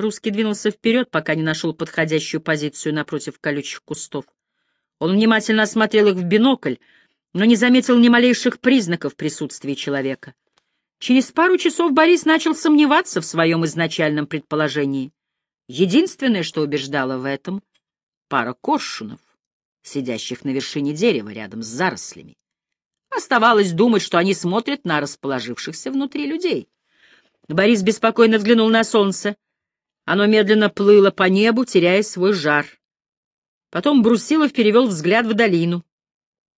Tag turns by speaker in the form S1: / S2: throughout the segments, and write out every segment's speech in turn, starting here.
S1: Русский двинулся вперед, пока не нашел подходящую позицию напротив колючих кустов. Он внимательно осмотрел их в бинокль, но не заметил ни малейших признаков присутствия человека. Через пару часов Борис начал сомневаться в своем изначальном предположении. Единственное, что убеждало в этом — пара коршунов, сидящих на вершине дерева рядом с зарослями. Оставалось думать, что они смотрят на расположившихся внутри людей. Борис беспокойно взглянул на солнце. Оно медленно плыло по небу, теряя свой жар. Потом Брусилов перевел взгляд в долину.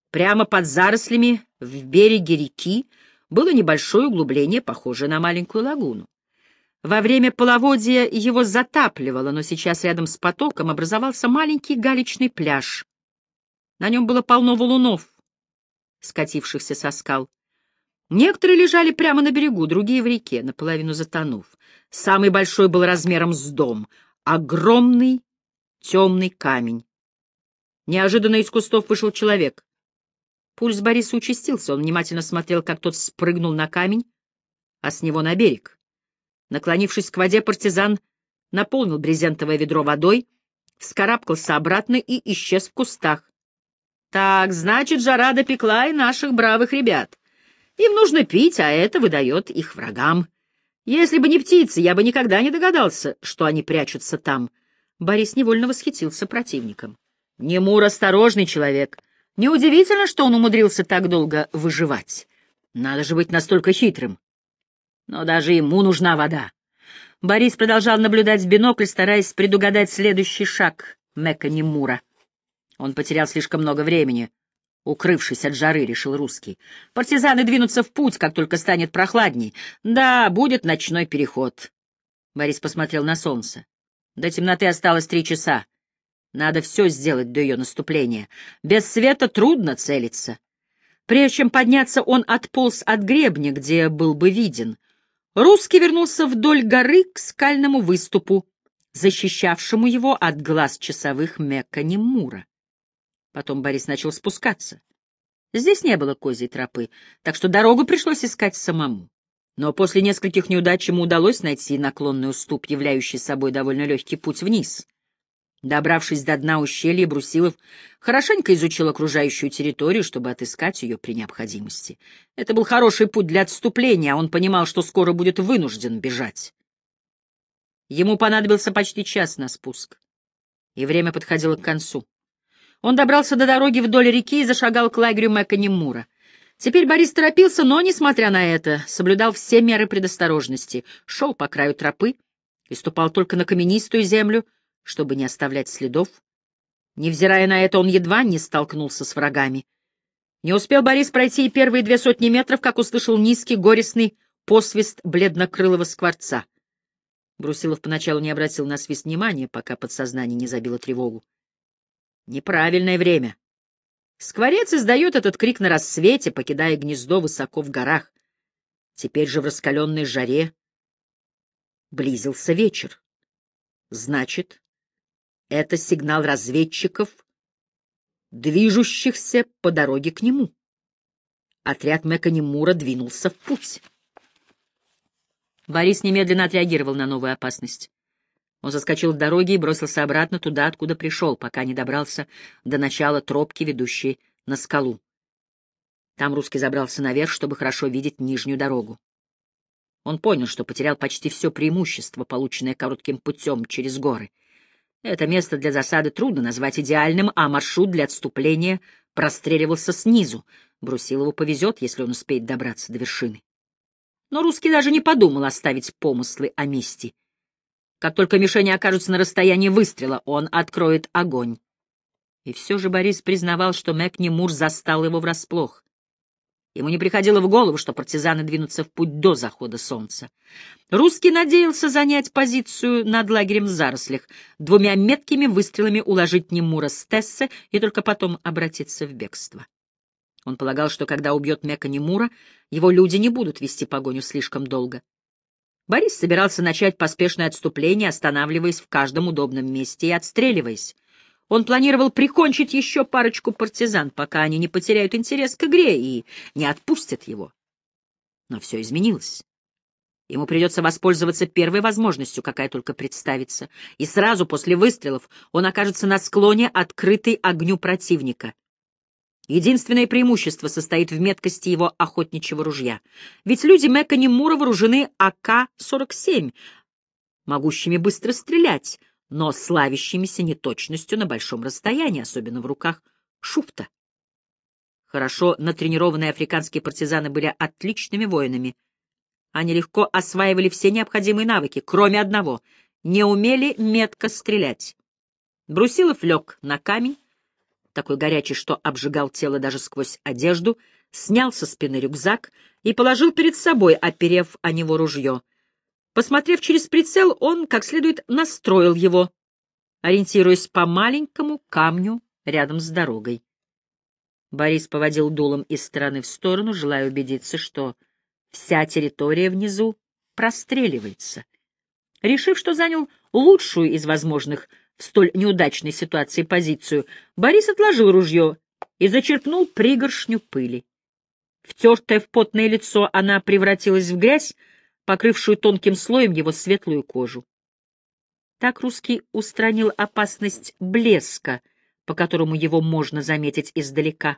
S1: Прямо под зарослями в береге реки было небольшое углубление, похожее на маленькую лагуну. Во время половодья его затапливало, но сейчас рядом с потоком образовался маленький галечный пляж. На нем было полно валунов, скатившихся со скал. Некоторые лежали прямо на берегу, другие в реке, наполовину затонув. Самый большой был размером с дом, огромный темный камень. Неожиданно из кустов вышел человек. Пульс Бориса участился, он внимательно смотрел, как тот спрыгнул на камень, а с него на берег. Наклонившись к воде, партизан наполнил брезентовое ведро водой, вскарабкался обратно и исчез в кустах. Так, значит, жара допекла и наших бравых ребят. Им нужно пить, а это выдает их врагам. Если бы не птицы, я бы никогда не догадался, что они прячутся там. Борис невольно восхитился противником. Немур осторожный человек. Неудивительно, что он умудрился так долго выживать. Надо же быть настолько хитрым. Но даже ему нужна вода. Борис продолжал наблюдать в бинокль, стараясь предугадать следующий шаг Мека Немура. Он потерял слишком много времени. Укрывшись от жары, решил русский. Партизаны двинутся в путь, как только станет прохладней. Да, будет ночной переход. Борис посмотрел на солнце. До темноты осталось три часа. Надо все сделать до ее наступления. Без света трудно целиться. Прежде чем подняться, он отполз от гребня, где был бы виден. Русский вернулся вдоль горы к скальному выступу, защищавшему его от глаз часовых Мекка Немура. Потом Борис начал спускаться. Здесь не было козьей тропы, так что дорогу пришлось искать самому. Но после нескольких неудач ему удалось найти наклонный уступ, являющий собой довольно легкий путь вниз. Добравшись до дна ущелья, Брусилов хорошенько изучил окружающую территорию, чтобы отыскать ее при необходимости. Это был хороший путь для отступления, а он понимал, что скоро будет вынужден бежать. Ему понадобился почти час на спуск, и время подходило к концу. Он добрался до дороги вдоль реки и зашагал к лагерю Мэканемура. Теперь Борис торопился, но, несмотря на это, соблюдал все меры предосторожности, шел по краю тропы и ступал только на каменистую землю, чтобы не оставлять следов. Невзирая на это, он едва не столкнулся с врагами. Не успел Борис пройти и первые две сотни метров, как услышал низкий, горестный посвист бледнокрылого скворца. Брусилов поначалу не обратил на свист внимания, пока подсознание не забило тревогу. Неправильное время. Скворец издает этот крик на рассвете, покидая гнездо высоко в горах. Теперь же в раскаленной жаре близился вечер. Значит, это сигнал разведчиков, движущихся по дороге к нему. Отряд Меканемура двинулся в путь. Борис немедленно отреагировал на новую опасность. Он заскочил с дороги и бросился обратно туда, откуда пришел, пока не добрался до начала тропки, ведущей на скалу. Там русский забрался наверх, чтобы хорошо видеть нижнюю дорогу. Он понял, что потерял почти все преимущество, полученное коротким путем через горы. Это место для засады трудно назвать идеальным, а маршрут для отступления простреливался снизу. Брусилову повезет, если он успеет добраться до вершины. Но русский даже не подумал оставить помыслы о мести. Как только мишени окажутся на расстоянии выстрела, он откроет огонь. И все же Борис признавал, что Мэкни Мур застал его врасплох. Ему не приходило в голову, что партизаны двинутся в путь до захода солнца. Русский надеялся занять позицию над лагерем в зарослях, двумя меткими выстрелами уложить Немура с Тессе и только потом обратиться в бегство. Он полагал, что когда убьет Мека Немура, его люди не будут вести погоню слишком долго. Борис собирался начать поспешное отступление, останавливаясь в каждом удобном месте и отстреливаясь. Он планировал прикончить еще парочку партизан, пока они не потеряют интерес к игре и не отпустят его. Но все изменилось. Ему придется воспользоваться первой возможностью, какая только представится, и сразу после выстрелов он окажется на склоне, открытой огню противника. Единственное преимущество состоит в меткости его охотничьего ружья. Ведь люди Мэка Немура вооружены АК-47, могущими быстро стрелять, но славящимися неточностью на большом расстоянии, особенно в руках шуфта. Хорошо натренированные африканские партизаны были отличными воинами. Они легко осваивали все необходимые навыки, кроме одного — не умели метко стрелять. Брусилов лег на камень, такой горячий, что обжигал тело даже сквозь одежду, снял со спины рюкзак и положил перед собой, оперев о него ружье. Посмотрев через прицел, он как следует настроил его, ориентируясь по маленькому камню рядом с дорогой. Борис поводил дулом из стороны в сторону, желая убедиться, что вся территория внизу простреливается. Решив, что занял лучшую из возможных в столь неудачной ситуации позицию, Борис отложил ружье и зачерпнул пригоршню пыли. Втертая в потное лицо, она превратилась в грязь, покрывшую тонким слоем его светлую кожу. Так русский устранил опасность блеска, по которому его можно заметить издалека.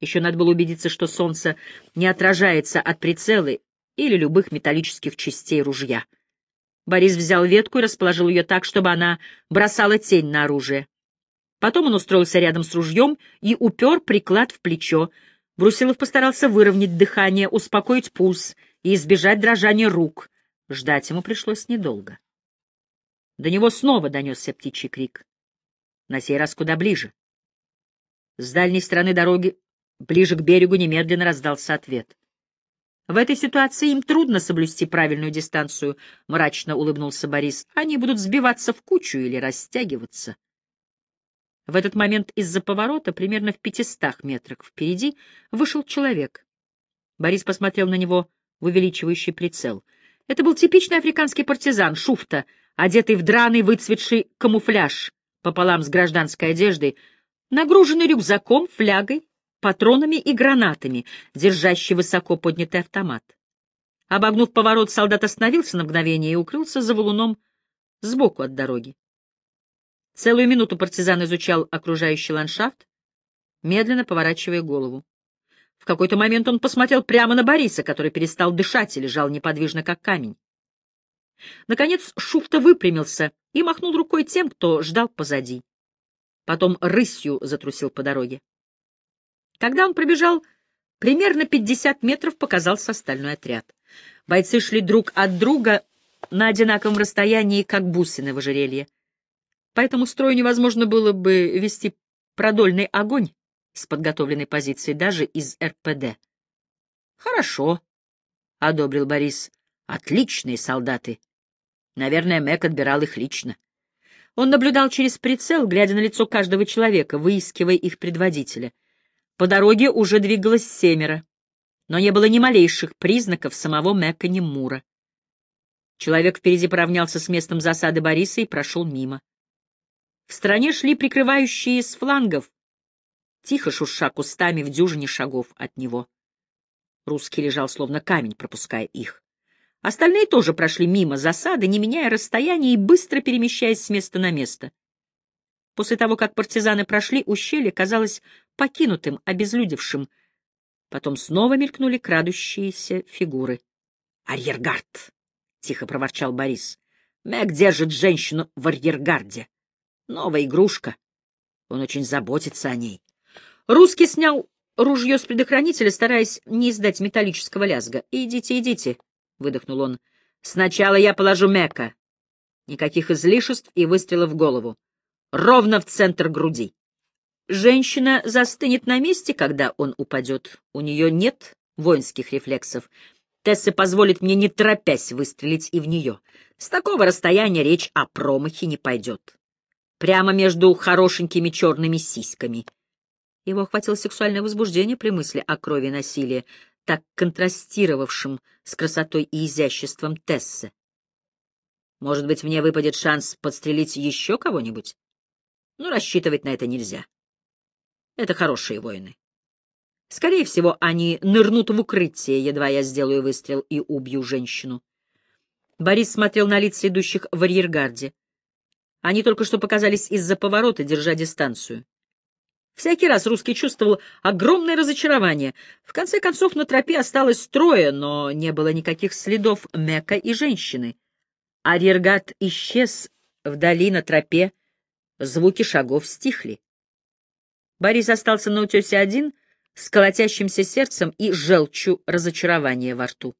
S1: Еще надо было убедиться, что солнце не отражается от прицела или любых металлических частей ружья. Борис взял ветку и расположил ее так, чтобы она бросала тень на оружие. Потом он устроился рядом с ружьем и упер приклад в плечо. Брусилов постарался выровнять дыхание, успокоить пульс и избежать дрожания рук. Ждать ему пришлось недолго. До него снова донесся птичий крик. На сей раз куда ближе. С дальней стороны дороги, ближе к берегу, немедленно раздался ответ. В этой ситуации им трудно соблюсти правильную дистанцию, — мрачно улыбнулся Борис. Они будут сбиваться в кучу или растягиваться. В этот момент из-за поворота, примерно в пятистах метрах впереди, вышел человек. Борис посмотрел на него в увеличивающий прицел. Это был типичный африканский партизан, шуфта, одетый в драный выцветший камуфляж пополам с гражданской одеждой, нагруженный рюкзаком, флягой, патронами и гранатами, держащий высоко поднятый автомат. Обогнув поворот, солдат остановился на мгновение и укрылся за валуном сбоку от дороги. Целую минуту партизан изучал окружающий ландшафт, медленно поворачивая голову. В какой-то момент он посмотрел прямо на Бориса, который перестал дышать и лежал неподвижно, как камень. Наконец Шуфта выпрямился и махнул рукой тем, кто ждал позади. Потом рысью затрусил по дороге. Когда он пробежал примерно 50 метров, показался остальной отряд. Бойцы шли друг от друга на одинаковом расстоянии, как бусины в ожерелье. По этому строю невозможно было бы вести продольный огонь с подготовленной позиции даже из РПД. «Хорошо», — одобрил Борис. «Отличные солдаты. Наверное, Мэк отбирал их лично». Он наблюдал через прицел, глядя на лицо каждого человека, выискивая их предводителя — по дороге уже двигалось семеро, но не было ни малейших признаков самого Мэккани Мура. Человек впереди поравнялся с местом засады Бориса и прошел мимо. В стороне шли прикрывающие с флангов, тихо шурша кустами в дюжине шагов от него. Русский лежал словно камень, пропуская их. Остальные тоже прошли мимо засады, не меняя расстояния и быстро перемещаясь с места на место. После того, как партизаны прошли, ущелье казалось покинутым, обезлюдевшим. Потом снова мелькнули крадущиеся фигуры. «Арьергард!» — тихо проворчал Борис. «Мэг держит женщину в арьергарде. Новая игрушка. Он очень заботится о ней». Русский снял ружье с предохранителя, стараясь не издать металлического лязга. «Идите, идите», — выдохнул он. «Сначала я положу Мэка. Никаких излишеств и выстрелов в голову ровно в центр груди. Женщина застынет на месте, когда он упадет. У нее нет воинских рефлексов. Тесса позволит мне, не торопясь, выстрелить и в нее. С такого расстояния речь о промахе не пойдет. Прямо между хорошенькими черными сиськами. Его охватило сексуальное возбуждение при мысли о крови и насилии, так контрастировавшем с красотой и изяществом Тессы. Может быть, мне выпадет шанс подстрелить еще кого-нибудь? но рассчитывать на это нельзя. Это хорошие воины. Скорее всего, они нырнут в укрытие, едва я сделаю выстрел и убью женщину. Борис смотрел на лица идущих в арьергарде. Они только что показались из-за поворота, держа дистанцию. Всякий раз русский чувствовал огромное разочарование. В конце концов, на тропе осталось трое, но не было никаких следов Мека и женщины. Арьергард исчез вдали на тропе, звуки шагов стихли. Борис остался на утесе один, с колотящимся сердцем и желчью разочарования во рту.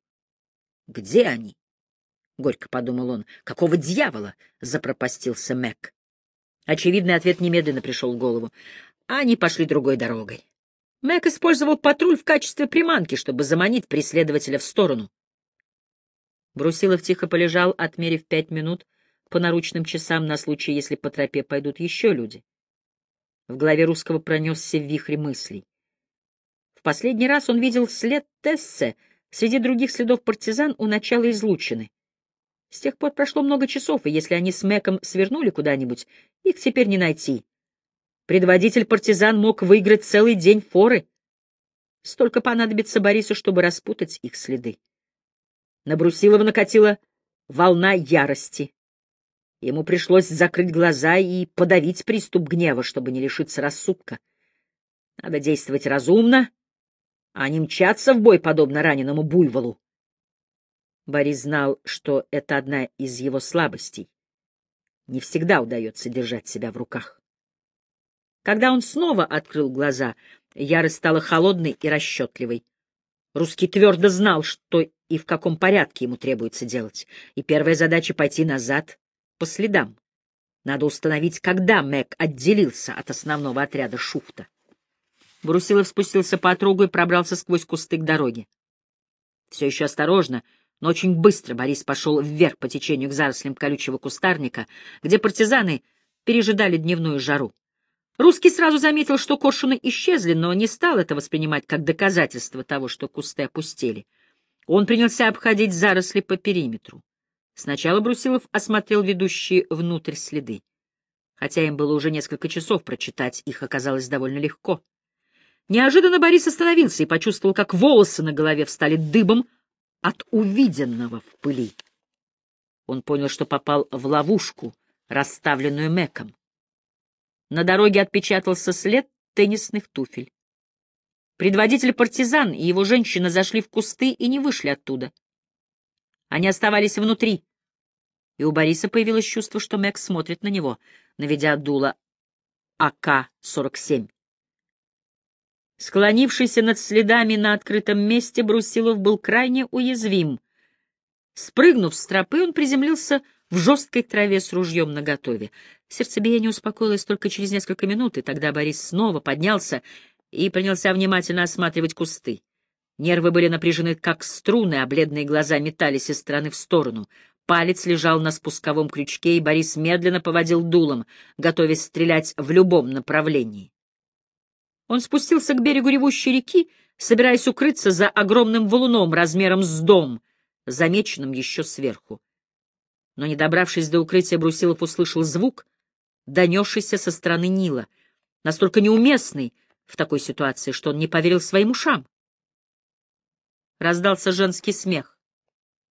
S1: «Где они?» — горько подумал он. «Какого дьявола?» — запропастился Мэг. Очевидный ответ немедленно пришел в голову. Они пошли другой дорогой. Мэг использовал патруль в качестве приманки, чтобы заманить преследователя в сторону. Брусилов тихо полежал, отмерив пять минут по наручным часам на случай, если по тропе пойдут еще люди. В голове русского пронесся вихрь мыслей. В последний раз он видел след Тессе среди других следов партизан у начала излучины. С тех пор прошло много часов, и если они с Мэком свернули куда-нибудь, их теперь не найти. Предводитель партизан мог выиграть целый день форы. Столько понадобится Борису, чтобы распутать их следы. На Брусилова накатила волна ярости. Ему пришлось закрыть глаза и подавить приступ гнева, чтобы не лишиться рассудка. Надо действовать разумно, а не мчаться в бой, подобно раненому буйволу. Борис знал, что это одна из его слабостей. Не всегда удается держать себя в руках. Когда он снова открыл глаза, ярость стала холодной и расчетливой. Русский твердо знал, что и в каком порядке ему требуется делать, и первая задача — пойти назад по следам. Надо установить, когда Мэг отделился от основного отряда Шуфта. Брусилов спустился по отрогу и пробрался сквозь кусты к дороге. Все еще осторожно, но очень быстро Борис пошел вверх по течению к зарослям колючего кустарника, где партизаны пережидали дневную жару. Русский сразу заметил, что коршуны исчезли, но не стал это воспринимать как доказательство того, что кусты опустели. Он принялся обходить заросли по периметру. Сначала Брусилов осмотрел ведущие внутрь следы. Хотя им было уже несколько часов, прочитать их оказалось довольно легко. Неожиданно Борис остановился и почувствовал, как волосы на голове встали дыбом от увиденного в пыли. Он понял, что попал в ловушку, расставленную Мэком. На дороге отпечатался след теннисных туфель. Предводитель партизан и его женщина зашли в кусты и не вышли оттуда. Они оставались внутри, и у Бориса появилось чувство, что Мэг смотрит на него, наведя дуло АК-47. Склонившийся над следами на открытом месте, Брусилов был крайне уязвим. Спрыгнув с тропы, он приземлился в жесткой траве с ружьем наготове. Сердцебиение успокоилось только через несколько минут, и тогда Борис снова поднялся и принялся внимательно осматривать кусты. Нервы были напряжены, как струны, а бледные глаза метались из стороны в сторону. Палец лежал на спусковом крючке, и Борис медленно поводил дулом, готовясь стрелять в любом направлении. Он спустился к берегу ревущей реки, собираясь укрыться за огромным валуном размером с дом, замеченным еще сверху. Но, не добравшись до укрытия, Брусилов услышал звук, донесшийся со стороны Нила, настолько неуместный в такой ситуации, что он не поверил своим ушам раздался женский смех.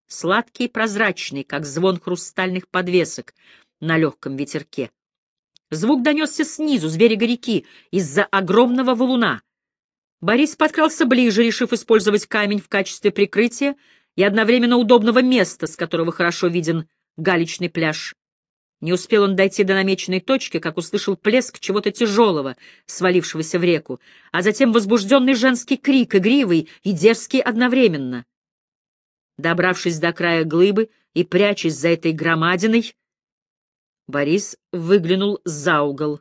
S1: Сладкий и прозрачный, как звон хрустальных подвесок на легком ветерке. Звук донесся снизу, с берега реки, из-за огромного валуна. Борис подкрался ближе, решив использовать камень в качестве прикрытия и одновременно удобного места, с которого хорошо виден галечный пляж. Не успел он дойти до намеченной точки, как услышал плеск чего-то тяжелого, свалившегося в реку, а затем возбужденный женский крик, игривый и дерзкий одновременно. Добравшись до края глыбы и прячась за этой громадиной, Борис выглянул за угол,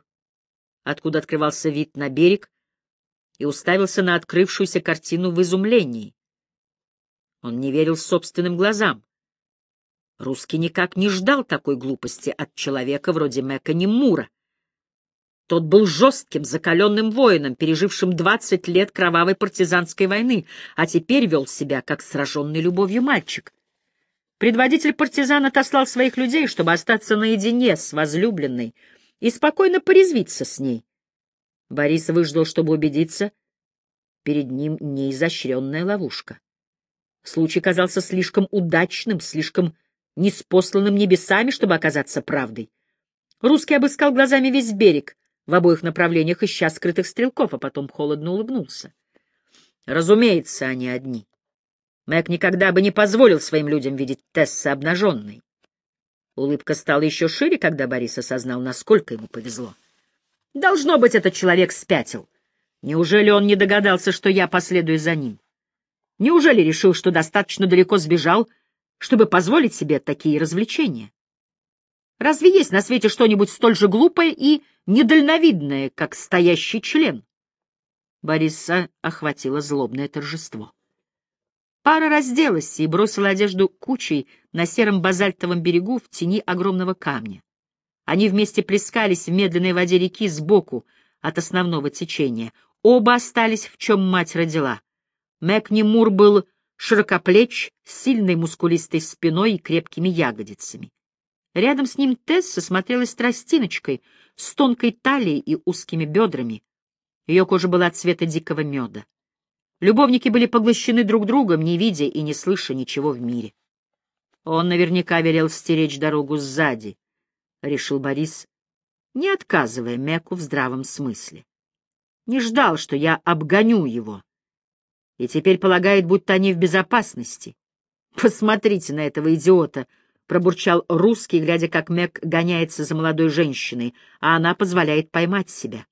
S1: откуда открывался вид на берег, и уставился на открывшуюся картину в изумлении. Он не верил собственным глазам. Русский никак не ждал такой глупости от человека вроде Мэка Немура. Тот был жестким, закаленным воином, пережившим двадцать лет кровавой партизанской войны, а теперь вел себя, как сраженный любовью мальчик. Предводитель партизан отослал своих людей, чтобы остаться наедине с возлюбленной и спокойно порезвиться с ней. Борис выждал, чтобы убедиться, перед ним неизощренная ловушка. Случай казался слишком удачным, слишком неспосланным небесами, чтобы оказаться правдой. Русский обыскал глазами весь берег в обоих направлениях, ища скрытых стрелков, а потом холодно улыбнулся. Разумеется, они одни. Мэг никогда бы не позволил своим людям видеть Тесса обнаженной. Улыбка стала еще шире, когда Борис осознал, насколько ему повезло. Должно быть, этот человек спятил. Неужели он не догадался, что я последую за ним? Неужели решил, что достаточно далеко сбежал, чтобы позволить себе такие развлечения? Разве есть на свете что-нибудь столь же глупое и недальновидное, как стоящий член? Бориса охватило злобное торжество. Пара разделась и бросила одежду кучей на сером базальтовом берегу в тени огромного камня. Они вместе плескались в медленной воде реки сбоку от основного течения. Оба остались, в чем мать родила. Мэкни Мур был широкоплеч, с сильной мускулистой спиной и крепкими ягодицами. Рядом с ним Тесса смотрелась тростиночкой, с тонкой талией и узкими бедрами. Ее кожа была цвета дикого меда. Любовники были поглощены друг другом, не видя и не слыша ничего в мире. Он наверняка велел стеречь дорогу сзади, — решил Борис, не отказывая Меку в здравом смысле. Не ждал, что я обгоню его. И теперь полагает, будто они в безопасности. Посмотрите на этого идиота, — пробурчал русский, глядя, как Мек гоняется за молодой женщиной, а она позволяет поймать себя.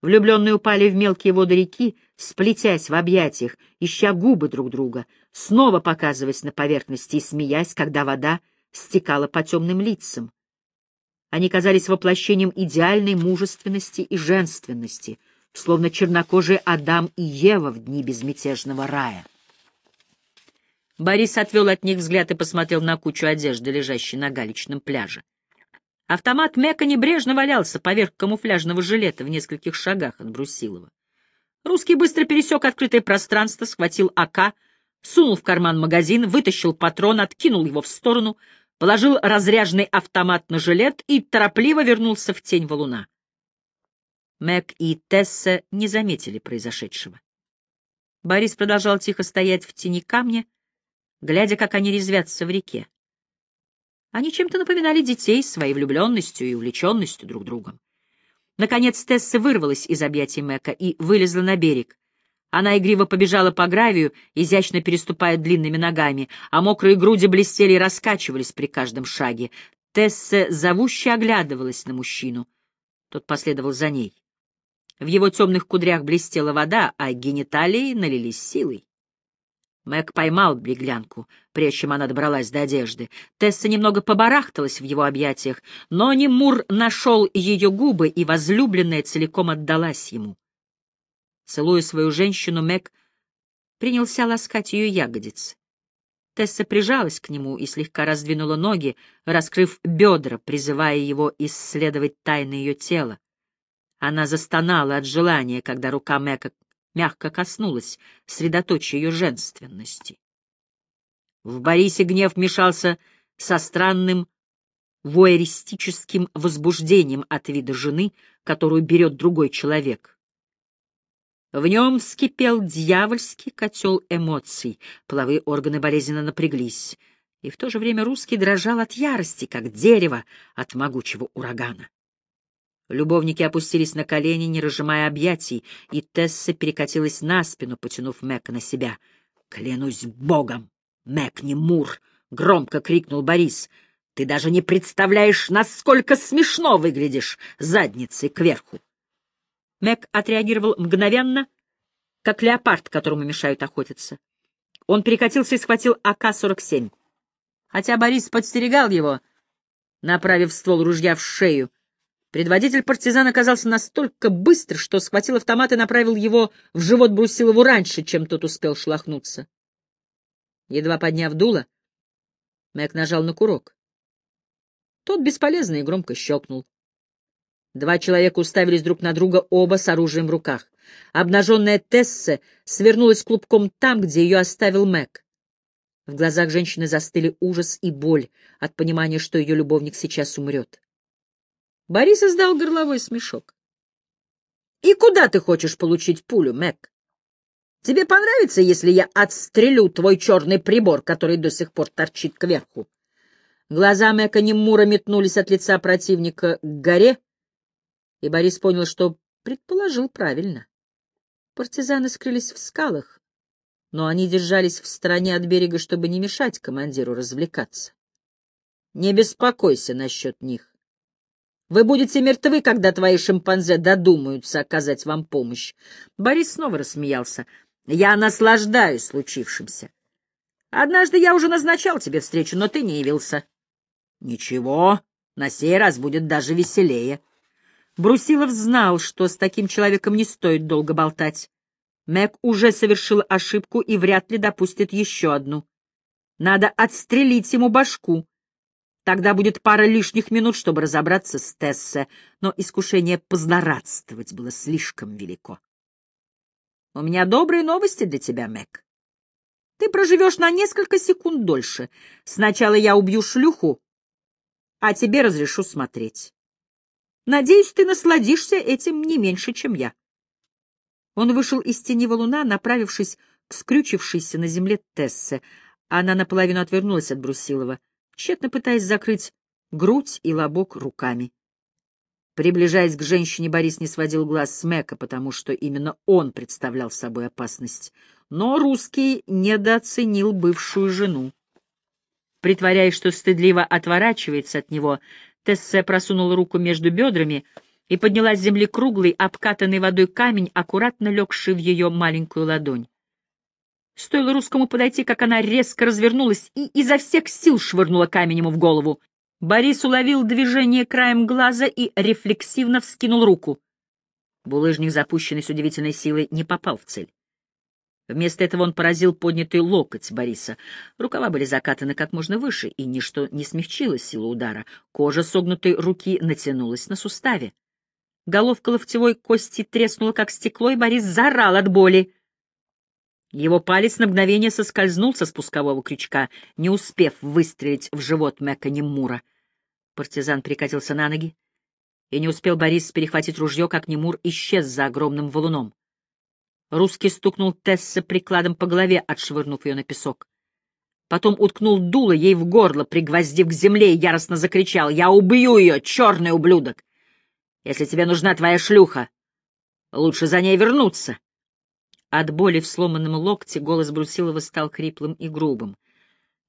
S1: Влюбленные упали в мелкие воды реки, сплетясь в объятиях, ища губы друг друга, снова показываясь на поверхности и смеясь, когда вода стекала по темным лицам. Они казались воплощением идеальной мужественности и женственности, словно чернокожие Адам и Ева в дни безмятежного рая. Борис отвел от них взгляд и посмотрел на кучу одежды, лежащей на галечном пляже. Автомат Мека небрежно валялся поверх камуфляжного жилета в нескольких шагах от Брусилова. Русский быстро пересек открытое пространство, схватил АК, сунул в карман магазин, вытащил патрон, откинул его в сторону, положил разряженный автомат на жилет и торопливо вернулся в тень валуна. Мэг и Тесса не заметили произошедшего. Борис продолжал тихо стоять в тени камня, глядя, как они резвятся в реке. Они чем-то напоминали детей своей влюбленностью и увлеченностью друг другом. Наконец Тесса вырвалась из объятий Мэка и вылезла на берег. Она игриво побежала по гравию, изящно переступая длинными ногами, а мокрые груди блестели и раскачивались при каждом шаге. Тесса зовуще оглядывалась на мужчину. Тот последовал за ней. В его темных кудрях блестела вода, а гениталии налились силой. Мэг поймал беглянку, прежде чем она добралась до одежды. Тесса немного побарахталась в его объятиях, но Немур нашел ее губы, и возлюбленная целиком отдалась ему. Целуя свою женщину, Мэг принялся ласкать ее ягодицы. Тесса прижалась к нему и слегка раздвинула ноги, раскрыв бедра, призывая его исследовать тайны ее тела. Она застонала от желания, когда рука Мэка мягко коснулась средоточия ее женственности. В Борисе гнев мешался со странным воэристическим возбуждением от вида жены, которую берет другой человек. В нем вскипел дьявольский котел эмоций, половые органы болезненно напряглись, и в то же время русский дрожал от ярости, как дерево от могучего урагана. Любовники опустились на колени, не разжимая объятий, и Тесса перекатилась на спину, потянув Мэка на себя. «Клянусь богом! Мэк не Мур!» — громко крикнул Борис. «Ты даже не представляешь, насколько смешно выглядишь задницей кверху!» Мэк отреагировал мгновенно, как леопард, которому мешают охотиться. Он перекатился и схватил АК-47. Хотя Борис подстерегал его, направив ствол ружья в шею, Предводитель партизан оказался настолько быстр, что схватил автомат и направил его в живот Брусилову раньше, чем тот успел шлахнуться. Едва подняв дуло, Мэг нажал на курок. Тот бесполезно и громко щелкнул. Два человека уставились друг на друга, оба с оружием в руках. Обнаженная Тесса свернулась клубком там, где ее оставил Мэг. В глазах женщины застыли ужас и боль от понимания, что ее любовник сейчас умрет. Борис издал горловой смешок. — И куда ты хочешь получить пулю, Мэг? Тебе понравится, если я отстрелю твой черный прибор, который до сих пор торчит кверху? Глаза Мэка Немура метнулись от лица противника к горе, и Борис понял, что предположил правильно. Партизаны скрылись в скалах, но они держались в стороне от берега, чтобы не мешать командиру развлекаться. Не беспокойся насчет них. Вы будете мертвы, когда твои шимпанзе додумаются оказать вам помощь. Борис снова рассмеялся. Я наслаждаюсь случившимся. Однажды я уже назначал тебе встречу, но ты не явился. Ничего, на сей раз будет даже веселее. Брусилов знал, что с таким человеком не стоит долго болтать. Мэг уже совершил ошибку и вряд ли допустит еще одну. Надо отстрелить ему башку. Тогда будет пара лишних минут, чтобы разобраться с Тессе, но искушение позлорадствовать было слишком велико. У меня добрые новости для тебя, Мэг. Ты проживешь на несколько секунд дольше. Сначала я убью шлюху, а тебе разрешу смотреть. Надеюсь, ты насладишься этим не меньше, чем я. Он вышел из тени валуна, направившись к скрючившейся на земле Тессе. Она наполовину отвернулась от Брусилова тщетно пытаясь закрыть грудь и лобок руками. Приближаясь к женщине, Борис не сводил глаз с Мэка, потому что именно он представлял собой опасность. Но русский недооценил бывшую жену. Притворяясь, что стыдливо отворачивается от него, Тессе просунула руку между бедрами и подняла с земли круглый, обкатанный водой камень, аккуратно легший в ее маленькую ладонь. Стоило русскому подойти, как она резко развернулась и изо всех сил швырнула камень ему в голову. Борис уловил движение краем глаза и рефлексивно вскинул руку. Булыжник, запущенный с удивительной силой, не попал в цель. Вместо этого он поразил поднятый локоть Бориса. Рукава были закатаны как можно выше, и ничто не смягчило силу удара. Кожа согнутой руки натянулась на суставе. Головка локтевой кости треснула, как стекло, и Борис заорал от боли. Его палец на мгновение соскользнул со спускового крючка, не успев выстрелить в живот Мэка Немура. Партизан прикатился на ноги, и не успел Борис перехватить ружье, как Немур исчез за огромным валуном. Русский стукнул Тессе прикладом по голове, отшвырнув ее на песок. Потом уткнул дуло ей в горло, пригвоздив к земле, и яростно закричал «Я убью ее, черный ублюдок! Если тебе нужна твоя шлюха, лучше за ней вернуться!» От боли в сломанном локте голос Брусилова стал хриплым и грубым.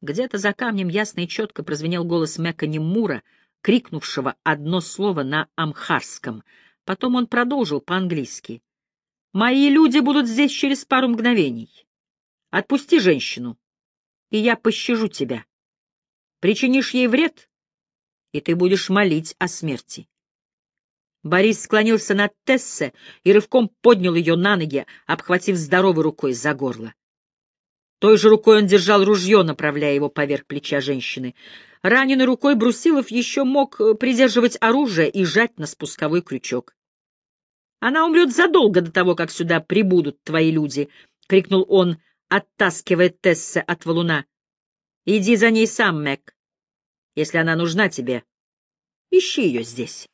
S1: Где-то за камнем ясно и четко прозвенел голос Мека Немура, крикнувшего одно слово на амхарском. Потом он продолжил по-английски. «Мои люди будут здесь через пару мгновений. Отпусти женщину, и я пощажу тебя. Причинишь ей вред, и ты будешь молить о смерти. Борис склонился над Тессе и рывком поднял ее на ноги, обхватив здоровой рукой за горло. Той же рукой он держал ружье, направляя его поверх плеча женщины. Раненой рукой Брусилов еще мог э, придерживать оружие и жать на спусковой крючок. «Она умрет задолго до того, как сюда прибудут твои люди», — крикнул он, оттаскивая Тессе от валуна. «Иди за ней сам, Мэг. Если она нужна тебе, ищи ее здесь».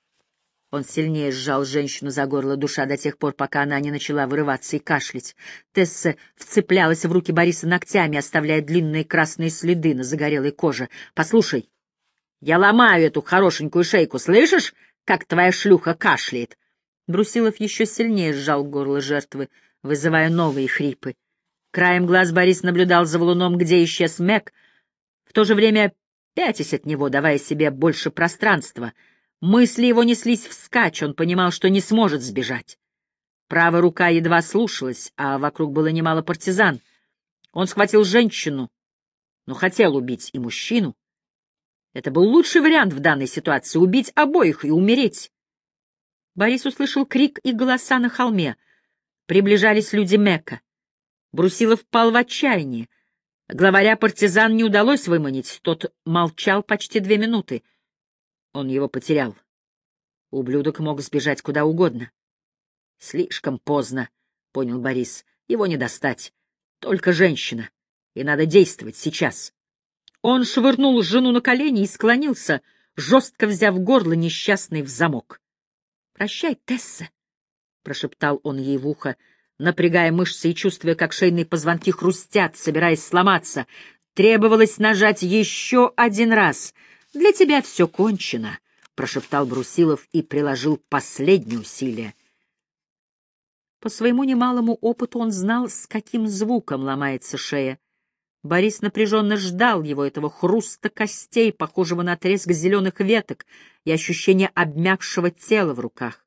S1: Он сильнее сжал женщину за горло душа до тех пор, пока она не начала вырываться и кашлять. Тесса вцеплялась в руки Бориса ногтями, оставляя длинные красные следы на загорелой коже. «Послушай, я ломаю эту хорошенькую шейку, слышишь, как твоя шлюха кашляет?» Брусилов еще сильнее сжал горло жертвы, вызывая новые хрипы. Краем глаз Борис наблюдал за валуном, где исчез Мэг, в то же время пятясь от него, давая себе больше пространства — Мысли его неслись вскачь, он понимал, что не сможет сбежать. Правая рука едва слушалась, а вокруг было немало партизан. Он схватил женщину, но хотел убить и мужчину. Это был лучший вариант в данной ситуации — убить обоих и умереть. Борис услышал крик и голоса на холме. Приближались люди Мека. Брусилов впал в отчаяние. Главаря партизан не удалось выманить, тот молчал почти две минуты. Он его потерял. Ублюдок мог сбежать куда угодно. Слишком поздно, — понял Борис. Его не достать. Только женщина. И надо действовать сейчас. Он швырнул жену на колени и склонился, жестко взяв горло несчастный в замок. — Прощай, Тесса, — прошептал он ей в ухо, напрягая мышцы и чувствуя, как шейные позвонки хрустят, собираясь сломаться. Требовалось нажать еще один раз. «Для тебя все кончено», — прошептал Брусилов и приложил последнее усилие. По своему немалому опыту он знал, с каким звуком ломается шея. Борис напряженно ждал его, этого хруста костей, похожего на треск зеленых веток, и ощущение обмякшего тела в руках.